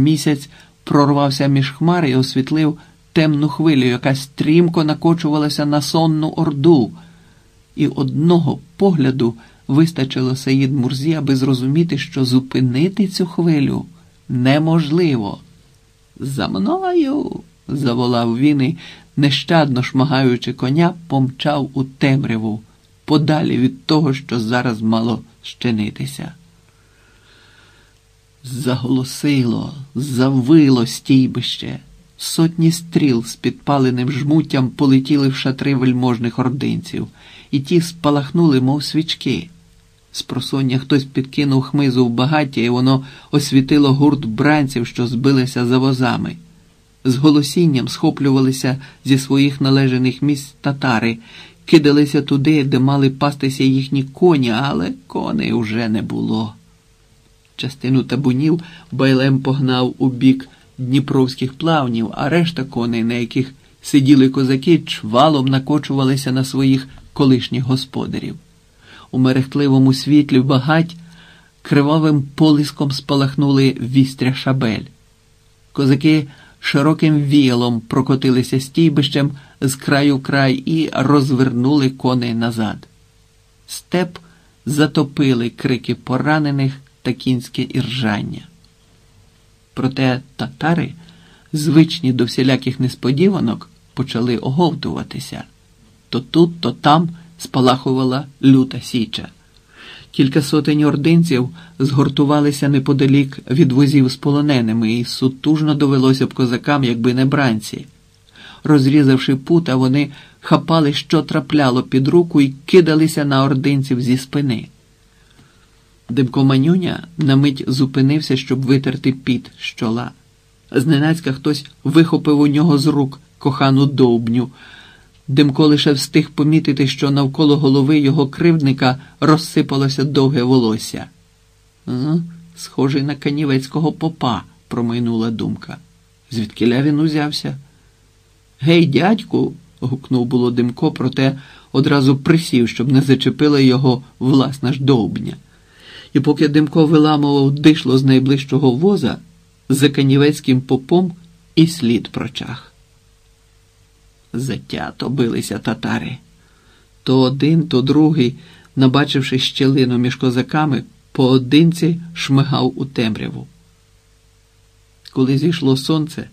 Місяць прорвався між хмар і освітлив темну хвилю, яка стрімко накочувалася на сонну орду, і одного погляду вистачило Саїд Мурзі, аби зрозуміти, що зупинити цю хвилю неможливо. За мною. заволав він і, нещадно шмагаючи коня, помчав у темряву, подалі від того, що зараз мало щинитися. Заголосило, завило стійбище. Сотні стріл з підпаленим жмуттям полетіли в шатри вельможних ординців, і ті спалахнули, мов свічки. З просоння хтось підкинув хмизу в багаття, і воно освітило гурт бранців, що збилися за возами. З голосінням схоплювалися зі своїх належених місць татари, кидалися туди, де мали пастися їхні коні, але коней уже не було. Частину табунів байлем погнав у бік дніпровських плавнів, а решта коней, на яких сиділи козаки, чвалом накочувалися на своїх колишніх господарів. У мерехтливому світлі багать кривавим полиском спалахнули вістря шабель. Козаки широким віялом прокотилися стійбищем з краю в край і розвернули коней назад. Степ затопили крики поранених та кінське іржання. Проте татари, звичні до всіляких несподіванок, почали оговтуватися. То тут, то там спалахувала люта січа. Кілька сотень ординців згуртувалися неподалік від возів з полоненими, і сутужно довелося б козакам, якби не бранці. Розрізавши пута, вони хапали, що трапляло під руку, і кидалися на ординців зі спини. Димко Манюня на мить зупинився, щоб витерти піт з чола. Зненацька хтось вихопив у нього з рук кохану довбню. Димко лише встиг помітити, що навколо голови його кривдника розсипалося довге волосся. Схожий на канівецького попа, промайнула думка. Звідкиля він узявся? Гей, дядьку. гукнув було Димко, проте одразу присів, щоб не зачепила його власна ж довбня. І поки Димко виламував дишло з найближчого воза, за канівецьким попом і слід прочах. Затято билися татари. То один, то другий, набачивши щелину між козаками, поодинці шмигав у темряву. Коли зійшло сонце,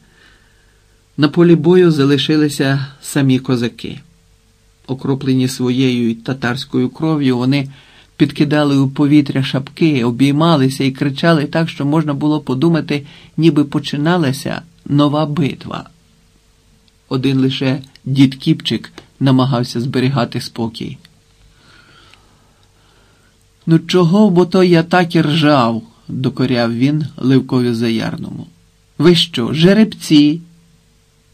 на полі бою залишилися самі козаки. Окроплені своєю татарською кров'ю, вони підкидали у повітря шапки, обіймалися і кричали так, що можна було подумати, ніби починалася нова битва. Один лише дід Кіпчик намагався зберігати спокій. Ну, чого бо то я так і ржав, докоряв він Ливкові Заярному. Ви що, жеребці?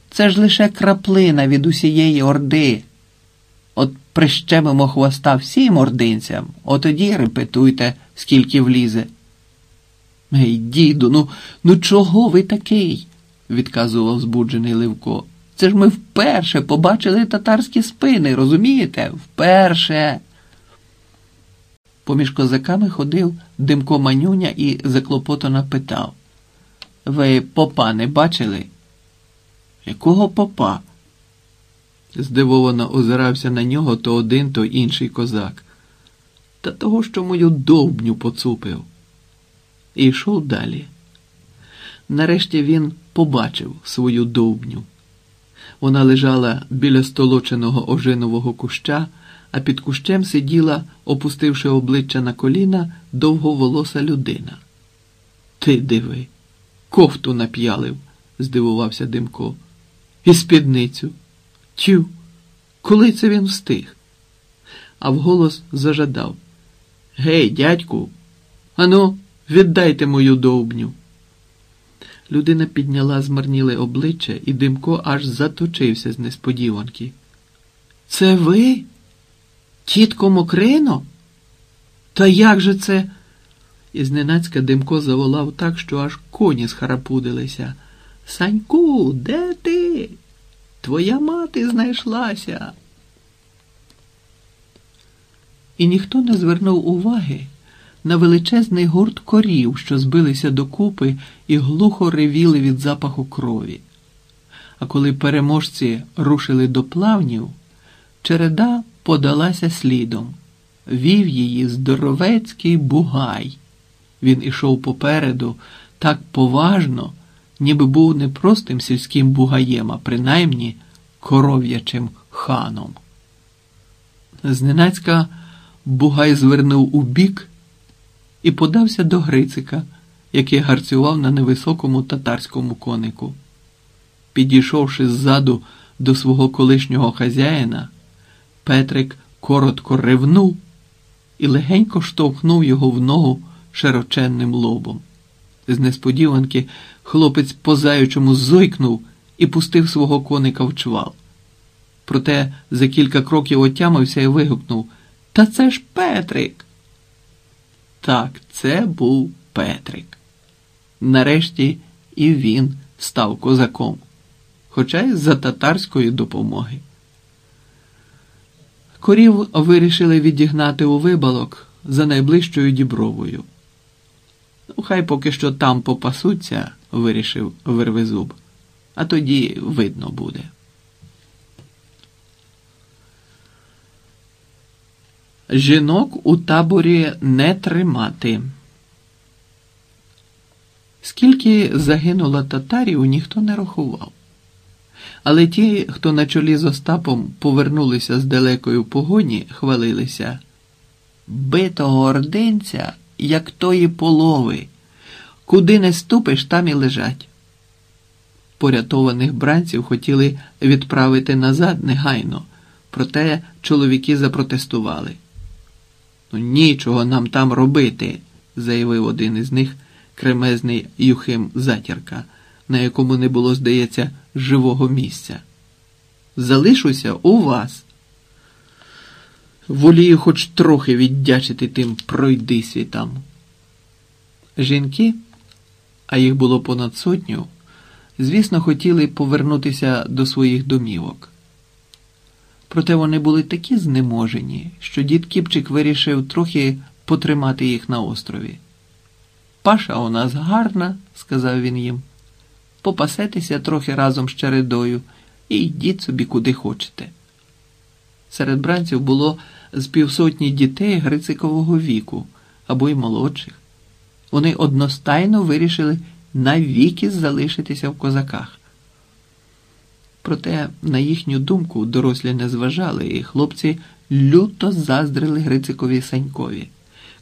Це ж лише краплина від усієї орди. Прищемимо хвоста всім ординцям, отоді репетуйте, скільки влізе. Гей, діду, ну ну чого ви такий? відказував збуджений Ливко. Це ж ми вперше побачили татарські спини, розумієте? Вперше. Поміж козаками ходив Димко Манюня і заклопотано питав. Ви попа не бачили? Якого попа? Здивовано озирався на нього то один, то інший козак. Та того, що мою довбню поцупив. І йшов далі. Нарешті він побачив свою довбню. Вона лежала біля столоченого ожинового куща, а під кущем сиділа, опустивши обличчя на коліна, довговолоса людина. Ти диви, кофту нап'ялив, здивувався Димко. І спідницю. Тю, коли це він встиг? А вголос зажадав. Гей, дядьку, ану, віддайте мою довбню. Людина підняла змарніле обличчя, і Димко аж заточився з несподіванки. Це ви? Тітко Мокрино? Та як же це? І зненацька Димко заволав так, що аж коні схарапудилися. Саньку, де ти? Твоя мати знайшлася. І ніхто не звернув уваги на величезний гурт корів, що збилися докупи і глухо ревіли від запаху крові. А коли переможці рушили до плавнів, череда подалася слідом, вів її здоровецький бугай. Він ішов попереду так поважно, ніби був не простим сільським бугаєм, а принаймні коров'ячим ханом. Зненацька Бугай звернув у бік і подався до Грицика, який гарцював на невисокому татарському конику. Підійшовши ззаду до свого колишнього хазяїна, Петрик коротко ревнув і легенько штовхнув його в ногу широченним лобом. З несподіванки хлопець по заючому зойкнув і пустив свого коника в чвал. Проте за кілька кроків отямився і вигукнув Та це ж Петрик. Так, це був Петрик. Нарешті і він став козаком, хоча й за татарської допомоги. Корів вирішили відігнати у вибалок за найближчою дібровою. Ну, хай поки що там попасуться, вирішив Вервезуб, а тоді видно буде. Жінок у таборі не тримати. Скільки загинуло татарів, ніхто не рахував. Але ті, хто на чолі з Остапом повернулися з далекої погоні, хвалилися битого ординця, як тої полови, куди не ступиш, там і лежать. Порятованих бранців хотіли відправити назад негайно, проте чоловіки запротестували. Ну, нічого нам там робити, заявив один із них кремезний Юхим Затірка, на якому не було, здається, живого місця. Залишуся у вас. Волію хоч трохи віддячити тим пройди світам. Жінки, а їх було понад сотню, звісно, хотіли повернутися до своїх домівок. Проте вони були такі знеможені, що дід Кіпчик вирішив трохи потримати їх на острові. Паша у нас гарна, сказав він їм. Попасетеся трохи разом з чередою і йдіть собі куди хочете. Серед бранців було з півсотні дітей Грицикового віку або й молодших. Вони одностайно вирішили навіки залишитися в козаках. Проте, на їхню думку, дорослі не зважали, і хлопці люто заздрили Грицикові Санькові,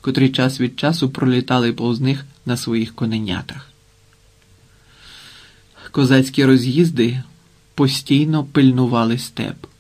котрі час від часу пролітали повз них на своїх коненятах. Козацькі роз'їзди постійно пильнували степ.